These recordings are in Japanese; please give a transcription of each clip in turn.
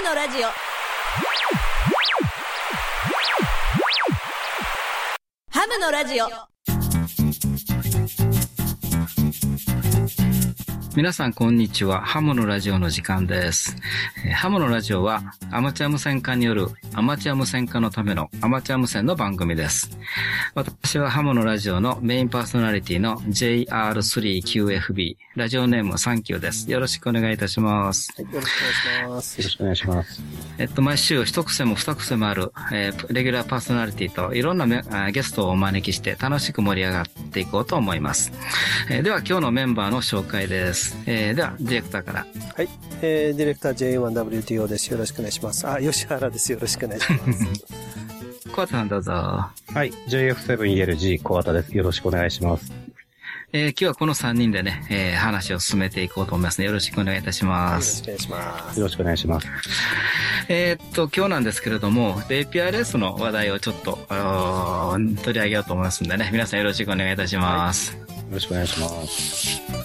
ムのラジオハムのラジオ皆さん、こんにちは。ハモのラジオの時間です。えーハモのラジオは、アマチュア無線化によるアマチュア無線化のためのアマチュア無線の番組です。私はハモのラジオのメインパーソナリティの JR3QFB、ラジオネームサンキューです。よろしくお願いいたします。よろしくお願いします。よろしくお願いします。えっと、毎週一癖も二癖もある、えーレギュラーパーソナリティといろんなゲストをお招きして楽しく盛り上がっていこうと思います。えーでは今日のメンバーの紹介です。えーでは、ディレクターから。はい。えー、ディレクター J1WTO です。よろしくお願いします。あ、吉原です。よろしくお願いします。コアタさんどうぞ。はい。JF7ELG 小型です。よろしくお願いします。えー今日はこの3人でね、えー話を進めていこうと思いますので、よろしくお願いいたしよます。ろしくお願いします。よろしくお願いします。えーっと、今日なんですけれども、APRS の話題をちょっと、あー取り上げようと思いますんでね、皆さんよろしくお願いいたします。よろしくお願いします。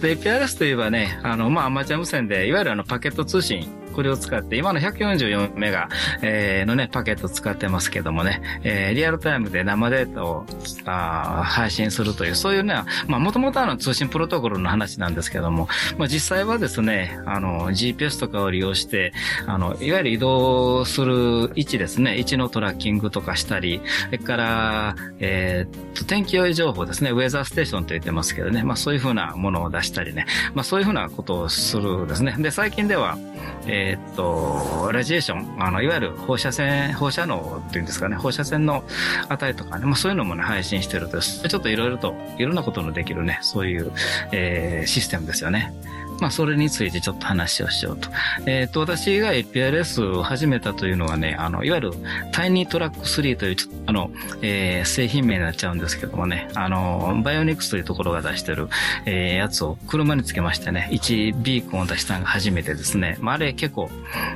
で、APRS といえばね、あの、まあ、アマチュア無線で、いわゆるあの、パケット通信、これを使って、今の144メガ、えーのね、パケット使ってますけどもね、えーリアルタイムで生データをあ配信するという、そういうね、まあ、もともとあの通信プロトコルの話なんですけども、まあ、実際はですね、あの、GPS とかを利用して、あの、いわゆる移動する位置ですね、位置のトラッキングとかしたり、それから、えーっと、天気予報情報ですね、ウェザーステーションと言ってますけどね、まあ、そういうふうなものを出したりね、まあ、そういうふうなことをするですね。で、最近では、えーえっと、ラジエーション、あの、いわゆる放射線、放射能っていうんですかね、放射線の値とかね、まあそういうのもね、配信してると、ちょっといろいろと、いろんなことのできるね、そういう、えーシステムですよね。まあ、それについてちょっと話をしようと。えっ、と、私が APRS を始めたというのはね、あの、いわゆるタイニートラック3という、ちょっとあの、えー製品名になっちゃうんですけどもね、あの、バイオニクスというところが出してる、えーやつを車につけましてね、1ビーコンを出したのが初めてですね。まあ、あれ結構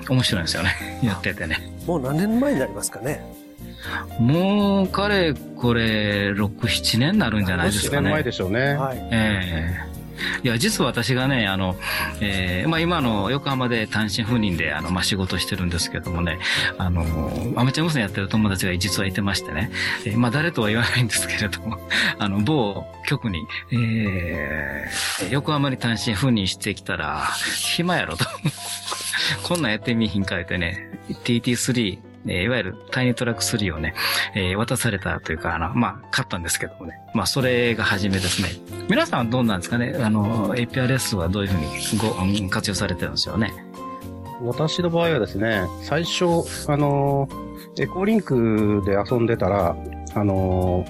面白いんですよね。やっててね。もう何年前になりますかね？もう、かれこれ、6、7年になるんじゃないです1かね。年前でしょうね。はい。ええいや、実は私がね、あの、ええまあ今の横浜で単身赴任で、あの、まあ仕事してるんですけどもね、あの、アマチュア無線やってる友達が実はいてましてね、えーまあ誰とは言わないんですけれども、あの、某局に、ええ横浜に単身赴任してきたら、暇やろと。こんなんやってみひんかいてね、TT3、えーいわゆるタイニートラック3をね、えー渡されたというか、あの、まあ、買ったんですけどもね。まあ、それが初めですね。皆さんはどうなんですかね？あの、APRS はどういうふうにごうん活用されてるんですよね？私の場合はですね、最初、あの、エコーリンクで遊んでたら、あの、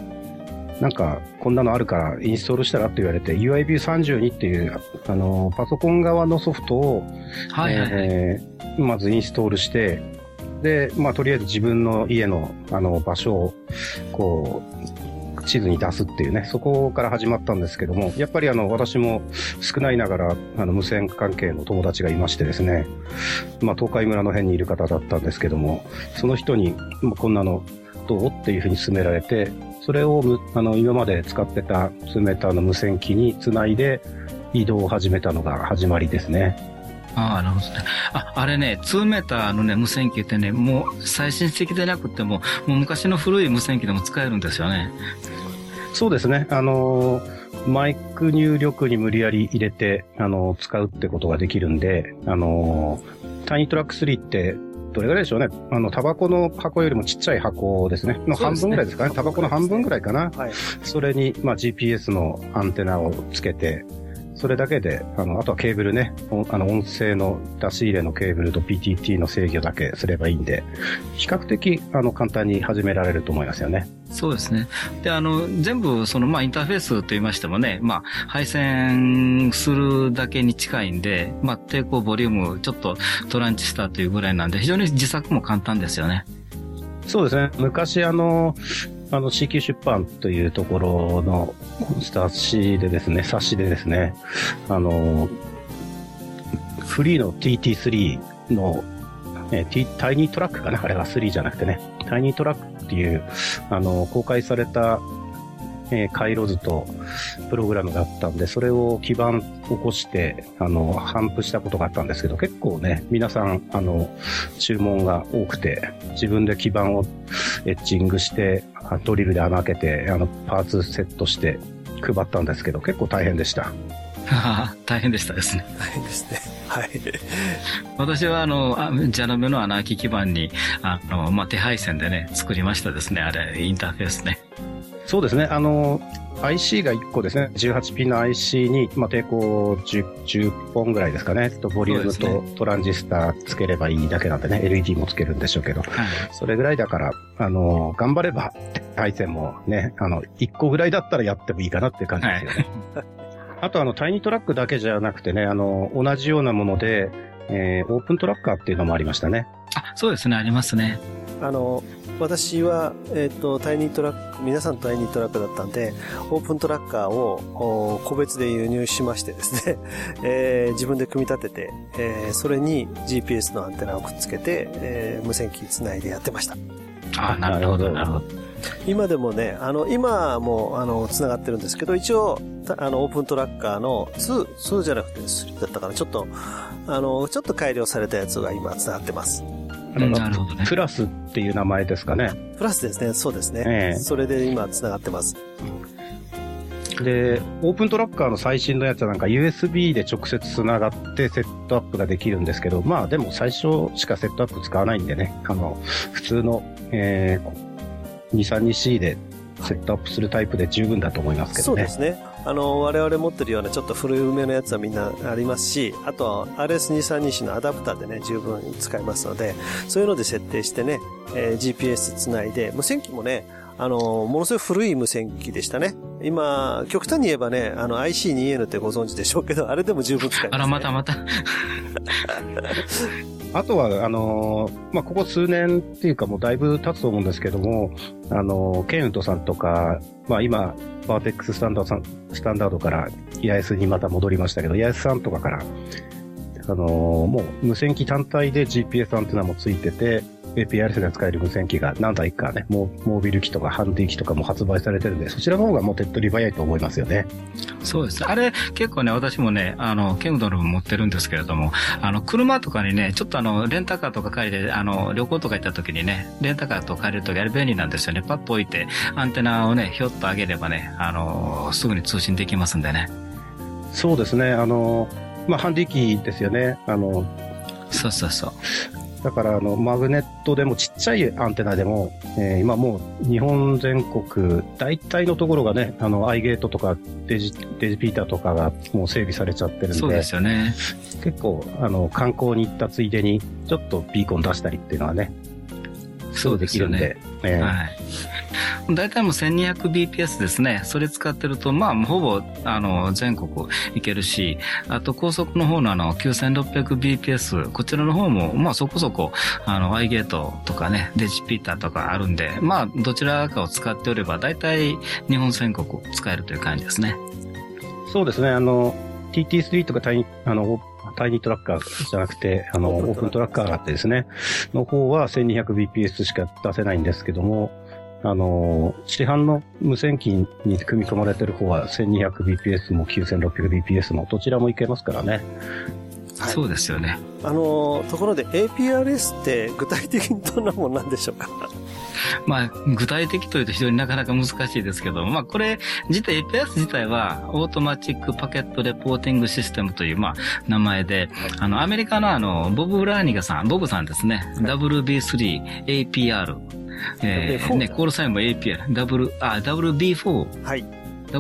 なんか、こんなのあるからインストールしたらって言われて、UIB32 っていう、あの、パソコン側のソフトを、はいはいはい。えーまずインストールして、で、まあ、とりあえず自分の家の、あの、場所を、こう、地図に出すっていうね、そこから始まったんですけども、やっぱりあの、私も少ないながら、あの、無線関係の友達がいましてですね、まあ、東海村の辺にいる方だったんですけども、その人に、もうこんなのどうっていうふうに勧められて、それを、あの、今まで使ってた2メーターの無線機につないで、移動を始めたのが始まりですね。ああ、なるほどね。あ、あれね、2メーターのね、無線機ってね、もう最新的でなくても、もう昔の古い無線機でも使えるんですよね。そうですね。あのー、マイク入力に無理やり入れて、あのー使うってことができるんで、あのータイニートラック3って、どれぐらいでしょうね。あの、タバコの箱よりもちっちゃい箱ですね。の半分ぐらいですかね。タバコの半分ぐらいかな。はい。それに、まあ、GPS のアンテナをつけて、それだけで、あの、あとはケーブルね、おあの、音声の出し入れのケーブルと PTT の制御だけすればいいんで、比較的、あの、簡単に始められると思いますよね。そうですね。で、あの、全部、その、まあ、インターフェースと言いましてもね、まあ、配線するだけに近いんで、まあ、抵抗ボリューム、ちょっとトランチしたというぐらいなんで、非常に自作も簡単ですよね。そうですね。昔あの、あの CQ 出版というところの冊子でですね、冊子でですね、あの、フリーの TT3 のえー、T、タイニートラックかな？あれは3じゃなくてね。タイニートラックっていう、あの、公開された、えー、回路図とプログラムがあったんで、それを基盤起こして、あの、反布したことがあったんですけど、結構ね、皆さん、あの、注文が多くて、自分で基盤をエッチングして、ドリルで穴開けて、あの、パーツセットして配ったんですけど、結構大変でした。大変でしたですね。大変ですね。はい。私は、あの、ジャナメの穴開き基板に、あの、まあ、手配線でね、作りましたですね。あれ、インターフェースね。そうですね。あの、IC が1個ですね。18ピンの IC に、まあ、抵抗 10, 10本ぐらいですかね。と、ボリュームとトランジスタつければいいだけなんでね。LED もつけるんでしょうけど。はい、それぐらいだから、あの、頑張れば、配線もね、あの、1個ぐらいだったらやってもいいかなっていう感じですよね。はい あとあの、タイニートラックだけじゃなくてね、あの、同じようなもので、えー、オープントラッカーっていうのもありましたね。あ、そうですね、ありますね。あの、私は、えっ、ー、と、タイニートラック、皆さんタイニートラックだったんで、オープントラッカーを個別で輸入しましてですね、えー、自分で組み立てて、えー、それに GPS のアンテナをくっつけて、えー、無線機つないでやってました。あなるほど、なるほど。今でもね、あの、今も、あの、繋がってるんですけど、一応、あの、オープントラッカーの2、2じゃなくて3だったかな、ちょっと、あの、ちょっと改良されたやつが今繋がってます。なるほどね。プラスっていう名前ですかね。プラスですね、そうですね。えー、それで今繋がってます。で、 OpenTracker の最新のやつはなんか USB で直接繋がってセットアップができるんですけど、まあでも最初しかセットアップ使わないんでね、あの、普通の、えー、232C でセットアップするタイプで十分だと思いますけどね。そうですね。あの、我々持ってるようなちょっと古めのやつはみんなありますし、あとは RS232 のアダプターでね、十分使えますので、そういうので設定してね、えー、GPS つないで、無線機もね、あの、ものすごい古い無線機でしたね。今、極端に言えばね、あの IC2N ってご存知でしょうけど、あれでも十分使えます、ね、あら、またまた。あとは、あのまあ、ここ数年っていうかもうだいぶ経つと思うんですけども、あのケンウッドさんとか、まあ今、バーテックススタンダードさん、スタンダードからイヤエスにまた戻りましたけど、イヤエスさんとかから、あのもう無線機単体で GPS アンテナもついてて、APRS で使える無線機が何台かね、モービル機とかハンディ機とかも発売されてるんで、そちらの方がもう手っ取り早いと思いますよね。そうです。あれ、結構ね、私もね、あの、ケムドル持ってるんですけれども、あの、車とかにね、ちょっとあの、レンタカーとか借りて、あの、旅行とか行った時にね、レンタカーとか借りるときあれ便利なんですよね。パッと置いて、アンテナをね、ひょっと上げればね、あの、すぐに通信できますんでね。そうですね。あの、まあ、ハンディ機ですよね。あの、そうそうそう。だから、あの、マグネットでもちっちゃいアンテナでも、えー、今もう日本全国、大体のところがね、あの、アイゲートとかデジ、デジピーターとかがもう整備されちゃってるんで。そうですよね。結構、あの、観光に行ったついでに、ちょっとビーコン出したりっていうのはね、そうですよね。えー、はい。大体もう 1200bps ですね。それ使ってると、まあ、ほぼ、あの、全国行けるし、あと高速の方のあの、9600bps、こちらの方も、まあ、そこそこ、あの、イゲートとかね、デジピーターとかあるんで、まあ、どちらかを使っておれば、大体、日本全国使えるという感じですね。そうですね。あの、TT3 とかタイあの、タイニートラッカーじゃなくて、あの、オープントラッカーがあってですね、の方は 1200bps しか出せないんですけども、あの、市販の無線機に組み込まれてる方は 1200bps も 9600bps もどちらもいけますからね。はい、そうですよね。あの、ところで APRS って具体的にどんなもんなんでしょうか？まあ、具体的というと非常になかなか難しいですけど、まあ、これ、自体、APS 自体は、オートマチックパケットレポーティングシステムという、まあ、名前で、あの、アメリカのあの、ボブ・ブラーニガさん、ボブさんですね、WB3、APR、えー、ね、コールサインも APR、W、あ、WB4。はい。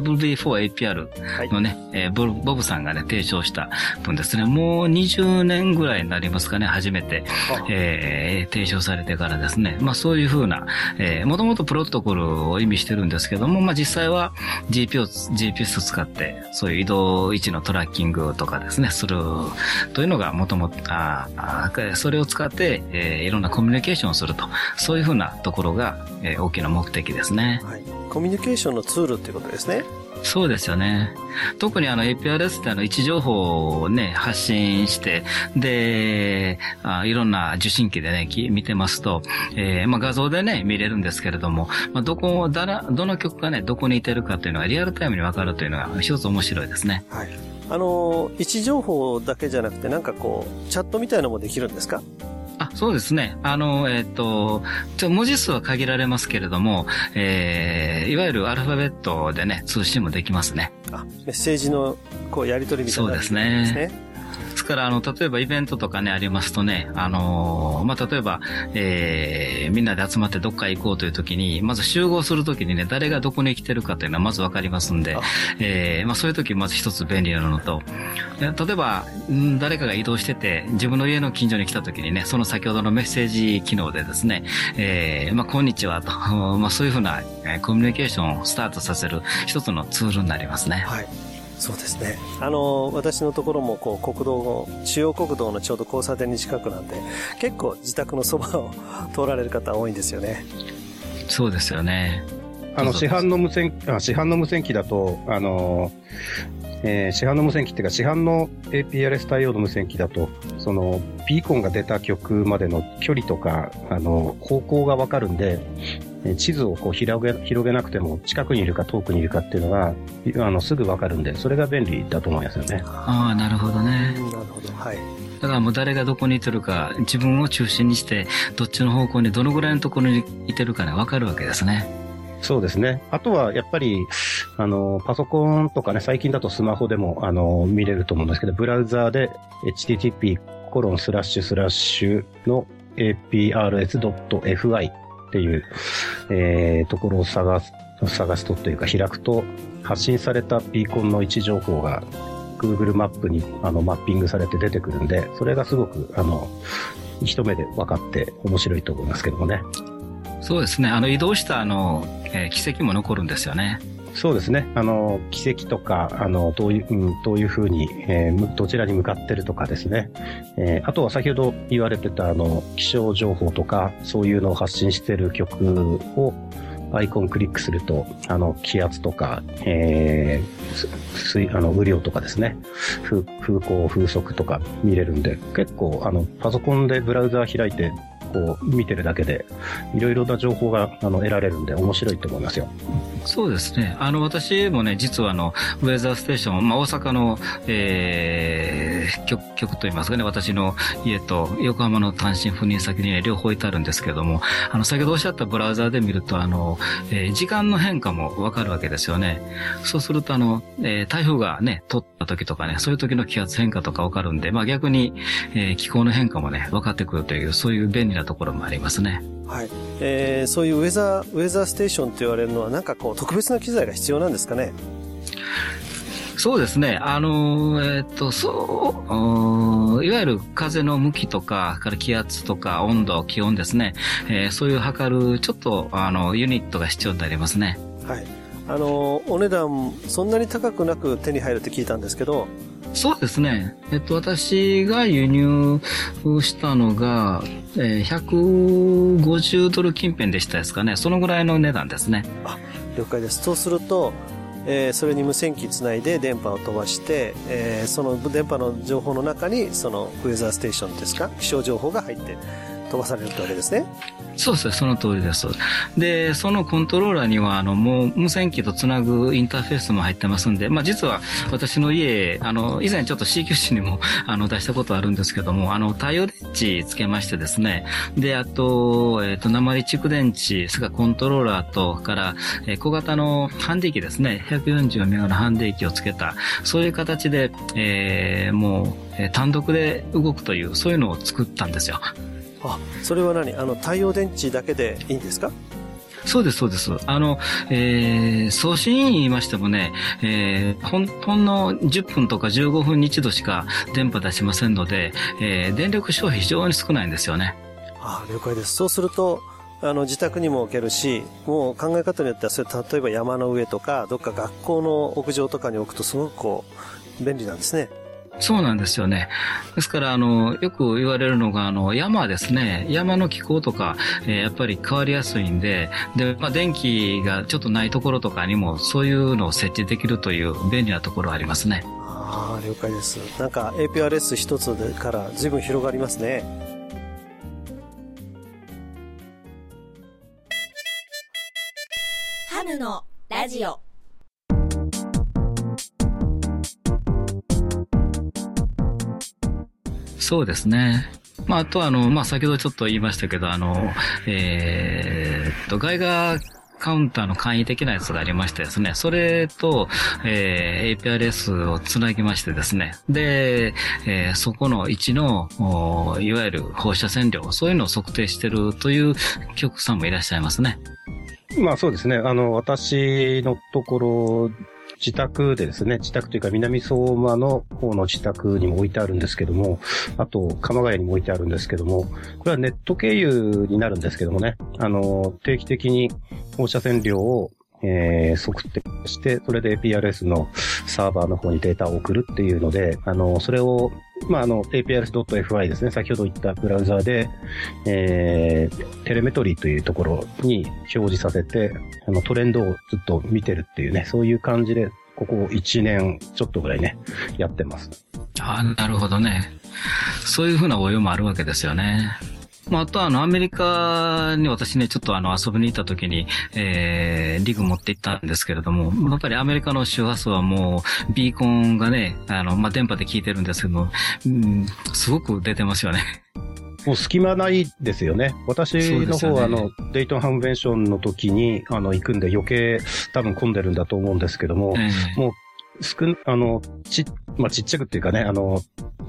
WB4APR のね、はい、えー、ボブさんがね、提唱した分ですね。もう20年ぐらいになりますかね、初めて、えー、提唱されてからですね。まあそういうふうな、えー、もともとプロトコルを意味してるんですけども、まあ実際は GPS, GPS を使って、そういう移動位置のトラッキングとかですね、するというのがもともと、あそれを使って、えー、いろんなコミュニケーションをすると、そういうふうなところが、えー、大きな目的ですね。はいコミュニケーションのツールっていうことですね。そうですよね。特にあの APRS ってあの位置情報をね、発信して、で、あいろんな受信機でね、見てますと、えー、まあ画像でね、見れるんですけれども、まあどこ、だら、どの曲がね、どこにいてるかというのがリアルタイムにわかるというのが一つ面白いですね。はい。あの、位置情報だけじゃなくて、なんかこう、チャットみたいなのもできるんですか？あ、そうですね。あの、えっ、ー、と、ちょ文字数は限られますけれども、えー、いわゆるアルファベットでね、通信もできますね。あ、メッセージの、こう、やり取りみたいな、ね、そうですね。ですから、あの、例えばイベントとかね、ありますとね、あのー、まあ、例えば、えー、みんなで集まってどっか行こうという時に、まず集合する時にね、誰がどこに来てるかというのはまずわかりますんで、えー、まあ、そういう時まず一つ便利なのと、例えば、誰かが移動してて、自分の家の近所に来た時にね、その先ほどのメッセージ機能でですね、えー、まあ、こんにちはと、まあ、そういうふうな、えコミュニケーションをスタートさせる一つのツールになりますね。はい。そうですね。あの、私のところも、こう、国道、中央国道のちょうど交差点に近くなんで、結構自宅のそばを通られる方多いんですよね。そうですよね。あの、市販の無線、あ市販の無線機だと、あの、えー、市販の無線機っていうか、市販の APRS 対応の無線機だと、その、ピーコンが出た曲までの距離とか、あの、方向がわかるんで、地図をこう広げ、広げなくても近くにいるか遠くにいるかっていうのが、あの、すぐわかるんで、それが便利だと思いますよね。ああ、なるほどね。なるほど。はい。だからもう誰がどこにいてるか、自分を中心にして、どっちの方向にどのぐらいのところにいてるかね、わかるわけですね。そうですね。あとは、やっぱり、あの、パソコンとかね、最近だとスマホでも、あの、見れると思うんですけど、ブラウザーで、http コロンスラッシュスラッシュの aprs.fi っていう、えー、ところを探す、探すとというか開くと、発信されたビーコンの位置情報が Google マップにあのマッピングされて出てくるんで、それがすごく、あの、一目で分かって面白いと思いますけどもね。そうですね。あの、移動したあの、えー、奇跡も残るんですよね。そうですね。あの、奇跡とか、あの、どういう、うん、どういうふうに、えー、どちらに向かってるとかですね。えー、あとは先ほど言われてた、あの、気象情報とか、そういうのを発信してる曲を、アイコンクリックすると、あの、気圧とか、えー、水、あの、雨量とかですね。風、風向、風速とか見れるんで、結構、あの、パソコンでブラウザー開いて、こう見てるだけで、いろいろな情報があの得られるんで面白いと思いますよ。そうですね。あの、私もね、実はあの、ウェザーステーション、まあ、大阪の、えー、局、局といいますかね、私の家と横浜の単身赴任先にね、両方いてあるんですけれども、あの、先ほどおっしゃったブラウザーで見ると、あの、えー、時間の変化もわかるわけですよね。そうすると、あの、えー、台風がね、通った時とかね、そういう時の気圧変化とかわかるんで、まあ、逆に、えー、気候の変化もね、分かってくるという、そういう便利なところもありますね。はい。えー、そういうウェザー、ウェザーステーションと言われるのは、なんかこう、特別な機材が必要なんですかね？そうですね。あの、えっ、と、そう、いわゆる風の向きとか、から気圧とか温度、気温ですね。えー、そういう測る、ちょっと、あの、ユニットが必要になりますね。はい。あの、お値段、そんなに高くなく手に入るって聞いたんですけど、そうですね。えっと、私が輸入したのが、えー、150ドル近辺でしたですかね。そのぐらいの値段ですね。あ、了解です。そうすると、えー、それに無線機つないで電波を飛ばして、えー、その電波の情報の中に、そのウェザーステーションですか？気象情報が入って飛ばされるってわけですね。そうです、その通りです。で、そのコントローラーには、あの、もう無線機とつなぐインターフェースも入ってますんで、まあ実は私の家、あの、以前ちょっと CQC にも、あの、出したことあるんですけども、あの、太陽電池つけましてですね、で、あと、えっ、ー、と、鉛蓄電池、それからコントローラーと、から、えー、小型のハンディ機ですね、140メガのハンディ機をつけた、そういう形で、えー、もう、単独で動くという、そういうのを作ったんですよ。あ、それは何？あの、太陽電池だけでいいんですか？そうです、そうです。あの、えー、送信言いましてもね、えー、ほん、ほんの10分とか15分に一度しか電波出しませんので、えー、電力消費非常に少ないんですよね。あ了解です。そうすると、あの、自宅にも置けるし、もう考え方によっては、それ例えば山の上とか、どっか学校の屋上とかに置くとすごくこう、便利なんですね。そうなんですよね。ですから、あの、よく言われるのが、あの、山ですね。山の気候とか、えー、やっぱり変わりやすいんで、で、まあ、電気がちょっとないところとかにも、そういうのを設置できるという便利なところありますね。ああ、了解です。なんか APRS 一つから随分広がりますね。ハムのラジオ。そうですね。まあ、あとは、あの、まあ、先ほどちょっと言いましたけど、あの、えー、っと、外画カウンターの簡易的なやつがありましてですね、それと、えー、APRS をつなぎましてですね、で、えー、そこの位置の、いわゆる放射線量、そういうのを測定してるという局さんもいらっしゃいますね。まあそうですね。あの、私のところ自宅でですね、自宅というか南相馬の方の自宅にも置いてあるんですけども、あと鎌ヶ谷にも置いてあるんですけども、これはネット経由になるんですけどもね、あの、定期的に放射線量をえー、測定して、それで APRS のサーバーの方にデータを送るっていうので、あの、それを、まあ、あの、APRS.fi ですね、先ほど言ったブラウザーで、えー、テレメトリーというところに表示させて、あの、トレンドをずっと見てるっていうね、そういう感じで、ここ1年ちょっとぐらいね、やってます。ああ、なるほどね。そういうふうな応用もあるわけですよね。まあ、あとはあの、アメリカに私ね、ちょっとあの、遊びに行った時に、えー、リグ持って行ったんですけれども、やっぱりアメリカの周波数はもう、ビーコンがね、あの、まあ、電波で聞いてるんですけども、うん、すごく出てますよね。もう隙間ないですよね。私の方は、ね、あの、デイトンハンベンションの時に、あの、行くんで余計多分混んでるんだと思うんですけども、えー、もう少、あの、ち、まあ、ちっちゃくっていうかね、あの、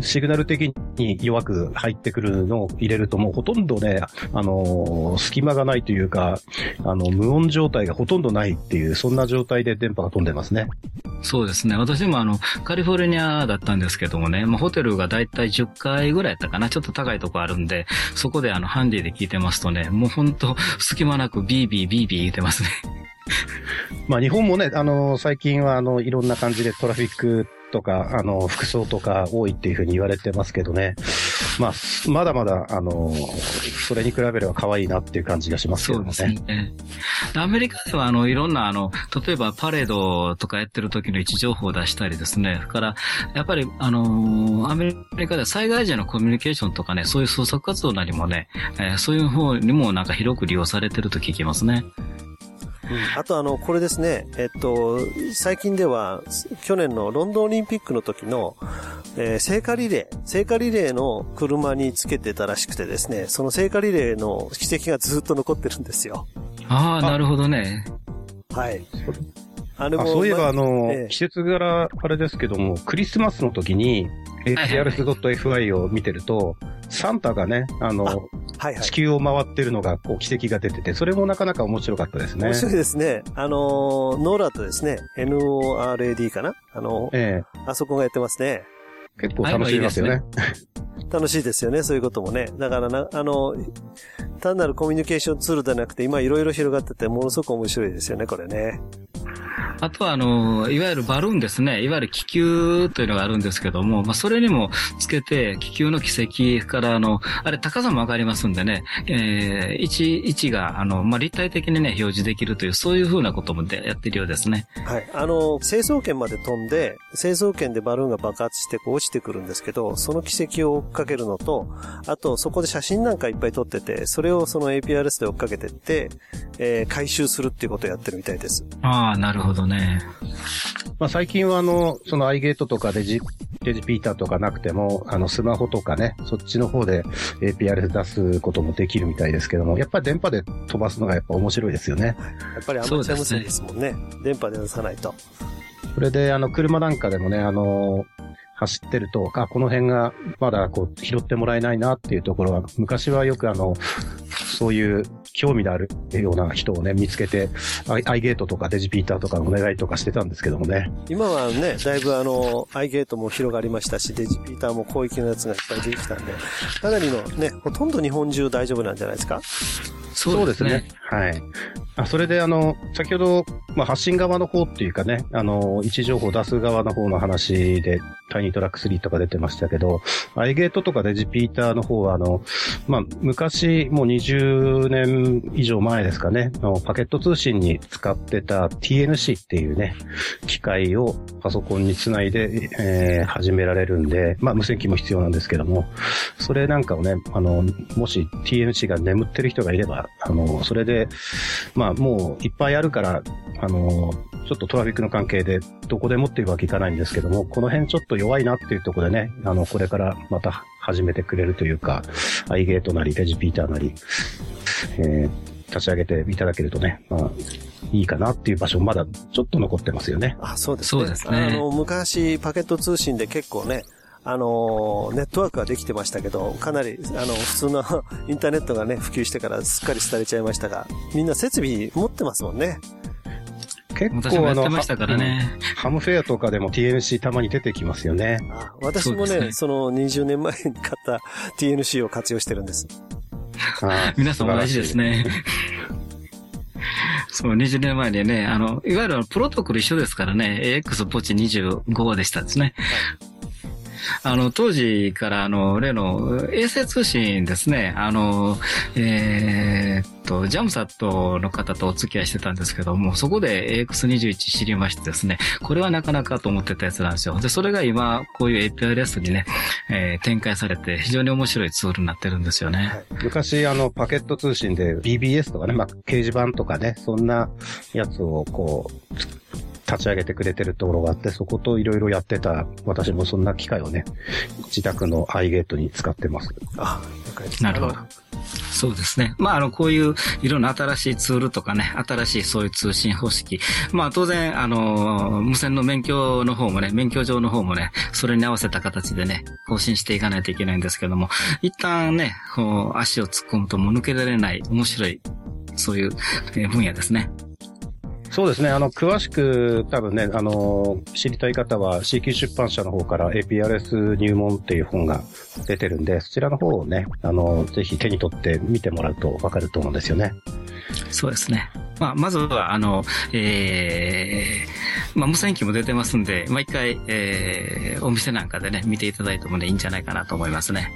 シグナル的に弱く入ってくるのを入れるともうほとんどね、あの、隙間がないというか、あの、無音状態がほとんどないっていう、そんな状態で電波が飛んでますね。そうですね。私もあの、カリフォルニアだったんですけどもね、まあ、ホテルがだいたい10階ぐらいやったかな。ちょっと高いとこあるんで、そこであの、ハンディで聞いてますとね、もうほんと隙間なくビービービービー言ってますね。まあ日本もね、あの、最近はあの、いろんな感じでトラフィックとか、あの、服装とか多いっていうふうに言われてますけどね。まあ、まだまだ、あの、それに比べれば可愛いなっていう感じがしますけどね。そうですね。アメリカでは、あの、いろんな、あの、例えばパレードとかやってる時の位置情報を出したりですね。それから、やっぱり、あの、アメリカでは災害時のコミュニケーションとかね、そういう捜索活動なりもね、えー、そういう方にもなんか広く利用されてると聞きますね。あとあの、これですね、えっと、最近では、去年のロンドンオリンピックの時の、えー、聖火リレー、聖火リレーの車につけてたらしくてですね、その聖火リレーの軌跡がずっと残ってるんですよ。ああ、なるほどね。はい。あれも。そういえばあの、えー、季節柄あれですけども、クリスマスの時に、ARS.FI を見てると、サンタがね、あの、はいはい、地球を回ってるのが、こう、奇跡が出てて、それもなかなか面白かったですね。面白いですね。あの、ノーラとですね、NORAD かな？あの、ええあそこがやってますね。結構楽しいですよね。楽しいですよね、そういうこともね。だからな、あの、単なるコミュニケーションツールではなくて、今いろいろ広がってて、ものすごく面白いですよね、これね。あとは、あの、いわゆるバルーンですね。いわゆる気球というのがあるんですけども、まあ、それにもつけて、気球の軌跡から、あの、あれ高さもわかりますんでね、えー、位置、位置が、あの、まあ、立体的にね、表示できるという、そういうふうなこともやってるようですね。はい。あの、成層圏まで飛んで、成層圏でバルーンが爆発して、こう落ちてくるんですけど、その軌跡を追っかけるのと、あと、そこで写真なんかいっぱい撮ってて、それをその APRS で追っかけてって、えー、回収するっていうことをやってるみたいです。ああ、なるほどね。まあ最近はあの、その iGate とかデジ、デジピーターとかなくても、あのスマホとかね、そっちの方で APR 出すこともできるみたいですけども、やっぱり電波で飛ばすのがやっぱ面白いですよね。やっぱりアマチュア無線ですもんね。ね電波で出さないと。それであの車なんかでもね、あの、走ってると、あ、この辺がまだこう拾ってもらえないなっていうところは、昔はよくあの、そういう興味のあるような人をね、見つけて、アイアイゲートとかデジピーターとかお願いとかしてたんですけどもね。今はね、だいぶあの、アイゲートも広がりましたし、デジピーターも広域のやつがいっぱい出てきたんで、かなりのね、ほとんど日本中大丈夫なんじゃないですか？そうですね。はい。あ、それであの、先ほど、まあ、発信側の方っていうかね、あの、位置情報を出す側の方の話で、タイニートラック3とか出てましたけど、アイゲートとかデジピーターの方は、あの、まあ、昔、もう20年以上前ですかね、のパケット通信に使ってた TNC っていうね、機械をパソコンにつないで、えー始められるんで、まあ、無線機も必要なんですけども、それなんかをね、あの、もし TNC が眠ってる人がいれば、あの、それで、まあ、もういっぱいあるから、あの、ちょっとトラフィックの関係で、どこでもっていうわけいかないんですけども、この辺ちょっと弱いなっていうところでね、あの、これからまた始めてくれるというか、アイゲートなり、レジピーターなり、えー立ち上げていただけるとね、まあ、いいかなっていう場所まだちょっと残ってますよね。あ、そうですね。そうですねあの、昔、パケット通信で結構ね、あの、ネットワークができてましたけど、かなり、あの、普通の インターネットがね、普及してからすっかり廃れちゃいましたが、みんな設備持ってますもんね。結私も構あの、やってましたからね。ハムフェアとかでも TNC たまに出てきますよね。あ私もね、その20年前に買った TNC を活用してるんです。皆さん同じです。ね。そう、20年前にね、あの、いわゆるプロトコル一緒ですからね、AX ポチ25でしたですね。あの、当時から、あの、例の衛星通信ですね、あの、えーっと、ジャムサットの方とお付き合いしてたんですけども、そこで AX21 知りましてですね、これはなかなかと思ってたやつなんですよ。で、それが今、こういう API-REST にね、えー展開されて、非常に面白いツールになってるんですよね。昔、あの、パケット通信で BBS とかね、まあ、掲示板とかね、そんなやつをこう、立ち上げてくれてるところがあって、そこといろいろやってた、私もそんな機械をね、自宅のアイゲートに使ってます。あ。なるほど。そうですね。まあ、あの、こういういろんな新しいツールとかね、新しいそういう通信方式。まあ、当然、あの、無線の免許の方もね、免許状の方もね、それに合わせた形でね、更新していかないといけないんですけども、一旦ね、こう、足を突っ込むともう抜けられない、面白い、そういうえー分野ですね。そうですね。あの、詳しく多分ね、あの、知りたい方は CQ 出版社の方から APRS 入門っていう本が出てるんで、そちらの方をね、あの、ぜひ手に取って見てもらうとわかると思うんですよね。そうですね。まあ、まずは、あの、えー、まあ、無線機も出てますんで、まあ、一回、えー、お店なんかでね、見ていただいてもね、いいんじゃないかなと思いますね。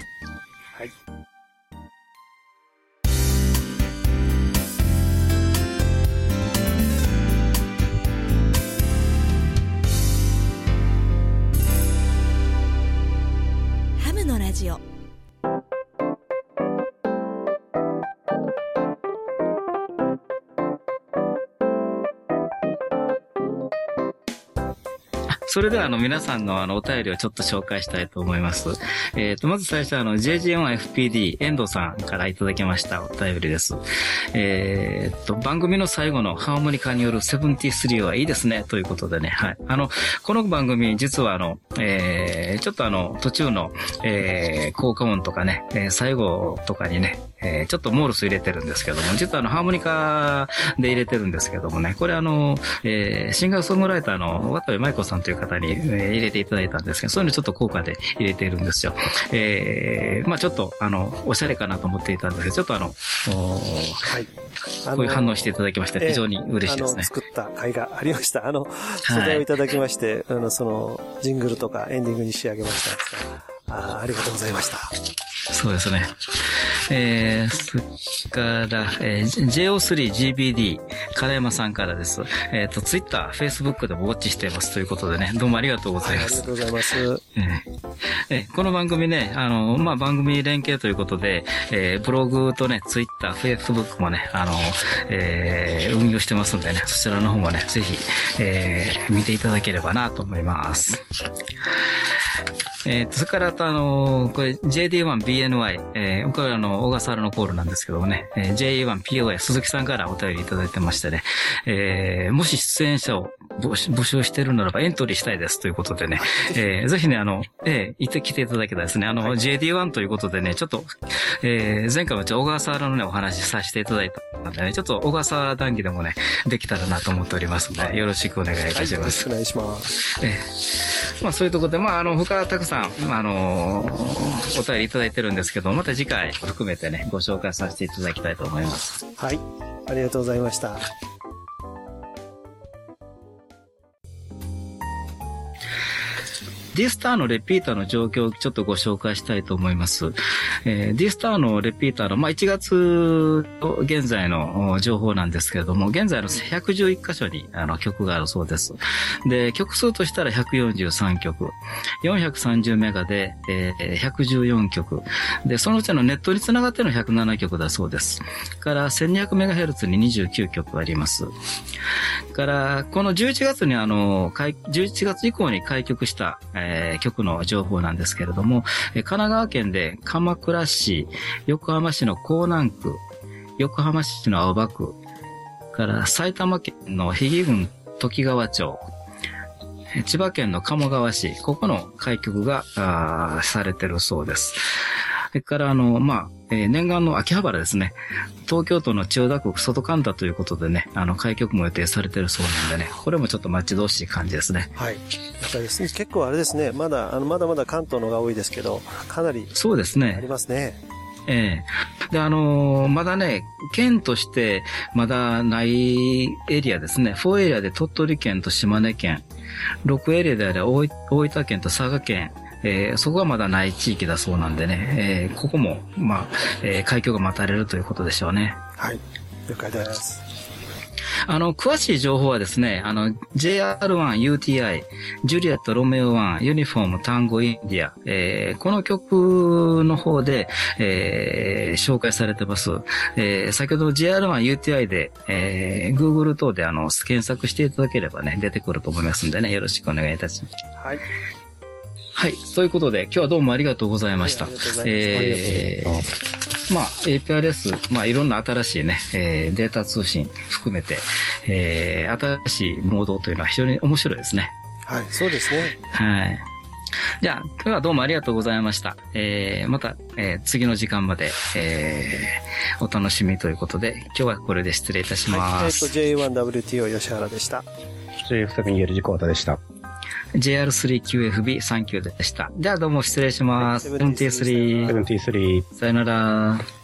それでは、あの、皆さんの、あの、お便りをちょっと紹介したいと思います。えっ、と、まず最初は、あの、JG1FPD、遠藤さんからいただきましたお便りです。えっと、番組の最後のハーモニカによる73はいいですね、ということでね、はい。あの、この番組、実は、あの、えー、ちょっとあの、途中の、えー、効果音とかね、え最後とかにね、えーちょっとモールス入れてるんですけども、実はあの、ハーモニカで入れてるんですけどもね、これあの、えーシンガーソングライターの渡部舞子さんという方に、えー入れていただいたんですけど、そういうのちょっと効果で入れているんですよ。えーまあちょっと、あの、おしゃれかなと思っていたんですけど、ちょっとあの、おはい。あのこういう反応していただきまして、非常に嬉しいですねあの、。作った甲斐がありました。あの、素材をいただきまして、あの、その、ジングルとかエンディングに仕上げました。あーありがとうございました。そうですね。えー、それから、えー JO3GBD、金山さんからです。えっ、と、Twitter、Facebook でもウォッチしていますということでね、どうもありがとうござはいますりが。とうございます。えーえーこの番組ね、あの、まあ、番組連携ということで、えーブログとね、ツイッター、フェイスブックもね、あの、えー運用してますんでね、そちらの方もね、ぜひ、えー見ていただければなと思います。えーと、それから、あとあの、これ JD1BNY、えーこれはあの、小笠原のコールなんですけどもね、えー JA1POA 鈴木さんからお便りいただいてましてね、えーもし出演者を募集しているならばエントリーしたいですということでね、えーぜひね、あの、えー、いて来ていただけたらですね、あの、JD1 ということでね、ちょっと、えー前回も小笠原のね、お話しさせていただいたのでね、ちょっと小笠原談義でもね、できたらなと思っておりますので、よろしくお願いいたしますよろしく。お願いします。ええまあそういうところで、まああの、他たくさん、まああの、お便りいただいてるんですけど、また次回含めてね、ご紹介させていただきたいと思います。はい。ありがとうございました。D スターのレピーターの状況をちょっとご紹介したいと思います。えー、D スターのレピーターの、まあ、1月現在の情報なんですけれども、現在の111箇所にあの曲があるそうです。で、曲数としたら143曲。430メガで、えー、114曲。で、そのうちのネットにつながっての107曲だそうです。から、1200MHz に29曲あります。から、この11月にあの、11月以降に開局した、えー、え、局の情報なんですけれどもえ、神奈川県で鎌倉市、横浜市の港南区、横浜市の青葉区、から埼玉県の比企郡時川町、千葉県の鴨川市、ここの開局が、されてるそうです。それから、あの、まあ、えー、念願の秋葉原ですね。東京都の千代田区外神田ということでね、あの、開局も予定されてるそうなんでね、これもちょっと待ち遠しい感じですね。はい。ですね、結構あれですね、まだ、あの、まだまだ関東のが多いですけど、かなり。そうですね。ありますね。ええで、あのー、まだね、県としてまだないエリアですね。4エリアで鳥取県と島根県、6エリアであれ大分県と佐賀県、えー、そこはまだない地域だそうなんでね、えー、ここも、まあ、えー、海峡が待たれるということでしょうね。はい。了解です。あの、詳しい情報はですね、あの、JR1UTI、ジュリエット・ロメオ1、ユニフォーム・タンゴ・インディア、えー、この曲の方で、えー、紹介されてます。えー、先ほどの JR1UTI で、えー、Google 等であの、検索していただければね、出てくると思いますんでね、よろしくお願いいたします。はい。はい。ということで、今日はどうもありがとうございました。はい、えー、まあ、APRS、まあ、いろんな新しいね、えー、データ通信含めて、えー、新しいモードというのは非常に面白いですね。はい、そうですね。はい。じゃあ、今日はどうもありがとうございました。えー、また、えー、次の時間まで、えー、お楽しみということで、今日はこれで失礼いたします。はい、えっ、ー、と、J1WTO 吉原でした。JF7EL ジコータでした。JR3QFB39 でした。じゃあどうも失礼します。73。73。さよなら。